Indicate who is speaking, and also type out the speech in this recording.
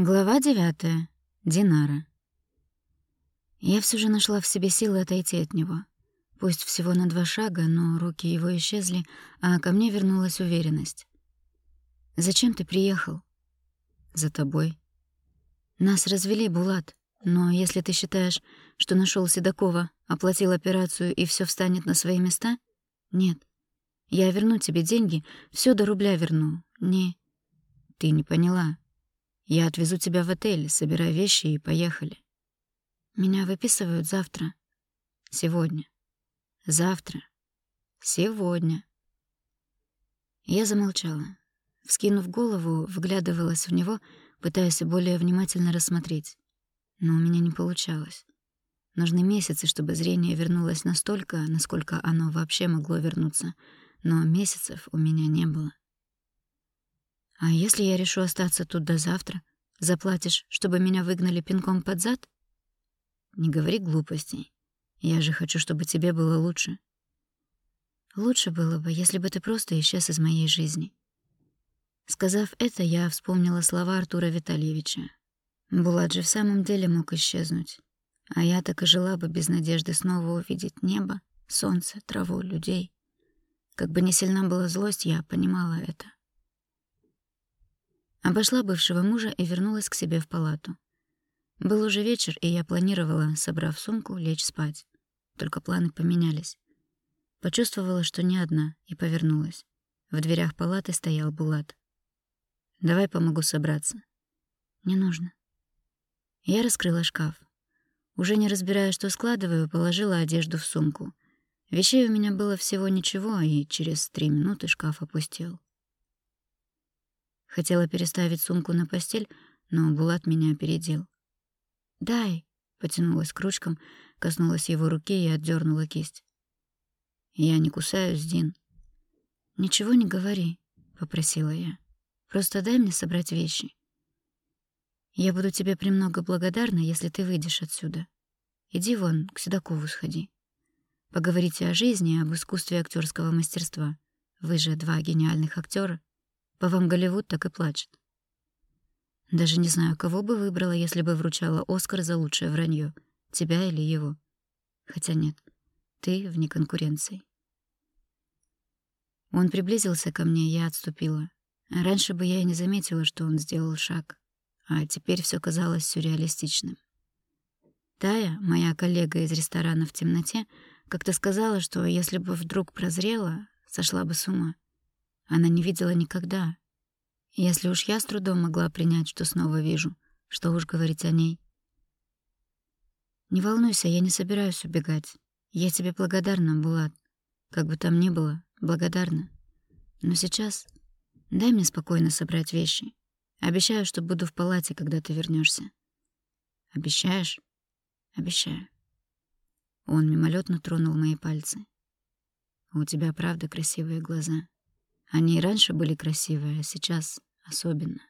Speaker 1: Глава девятая. Динара. Я все же нашла в себе силы отойти от него. Пусть всего на два шага, но руки его исчезли, а ко мне вернулась уверенность. «Зачем ты приехал?» «За тобой». «Нас развели, Булат, но если ты считаешь, что нашел Седокова, оплатил операцию и все встанет на свои места, нет. Я верну тебе деньги, все до рубля верну. Не... Ты не поняла. Я отвезу тебя в отель, собирай вещи и поехали. Меня выписывают завтра. Сегодня. Завтра. Сегодня. Я замолчала. Вскинув голову, вглядывалась в него, пытаясь более внимательно рассмотреть. Но у меня не получалось. Нужны месяцы, чтобы зрение вернулось настолько, насколько оно вообще могло вернуться, но месяцев у меня не было. А если я решу остаться тут до завтра, заплатишь, чтобы меня выгнали пинком под зад? Не говори глупостей. Я же хочу, чтобы тебе было лучше. Лучше было бы, если бы ты просто исчез из моей жизни. Сказав это, я вспомнила слова Артура Витальевича. Булат же в самом деле мог исчезнуть. А я так и жила бы без надежды снова увидеть небо, солнце, траву, людей. Как бы ни сильна была злость, я понимала это. Обошла бывшего мужа и вернулась к себе в палату. Был уже вечер, и я планировала, собрав сумку, лечь спать. Только планы поменялись. Почувствовала, что не одна, и повернулась. В дверях палаты стоял Булат. «Давай помогу собраться». «Не нужно». Я раскрыла шкаф. Уже не разбирая, что складываю, положила одежду в сумку. Вещей у меня было всего ничего, и через три минуты шкаф опустел. Хотела переставить сумку на постель, но Булат меня опередил. «Дай!» — потянулась к ручкам, коснулась его руки и отдернула кисть. «Я не кусаюсь, Дин». «Ничего не говори», — попросила я. «Просто дай мне собрать вещи. Я буду тебе премного благодарна, если ты выйдешь отсюда. Иди вон, к Седокову сходи. Поговорите о жизни и об искусстве актерского мастерства. Вы же два гениальных актера. По вам Голливуд так и плачет. Даже не знаю, кого бы выбрала, если бы вручала Оскар за лучшее вранье, тебя или его. Хотя нет, ты вне конкуренции. Он приблизился ко мне, я отступила. Раньше бы я и не заметила, что он сделал шаг, а теперь все казалось сюрреалистичным. Тая, моя коллега из ресторана в темноте, как-то сказала, что если бы вдруг прозрела, сошла бы с ума. Она не видела никогда. Если уж я с трудом могла принять, что снова вижу, что уж говорить о ней. Не волнуйся, я не собираюсь убегать. Я тебе благодарна, Булат. Как бы там ни было, благодарна. Но сейчас дай мне спокойно собрать вещи. Обещаю, что буду в палате, когда ты вернешься. Обещаешь? Обещаю. Он мимолетно тронул мои пальцы. У тебя правда красивые глаза. Они и раньше были красивые, а сейчас особенно.